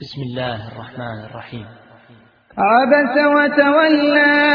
بسم الله الرحمن الرحيم. عبس وتولى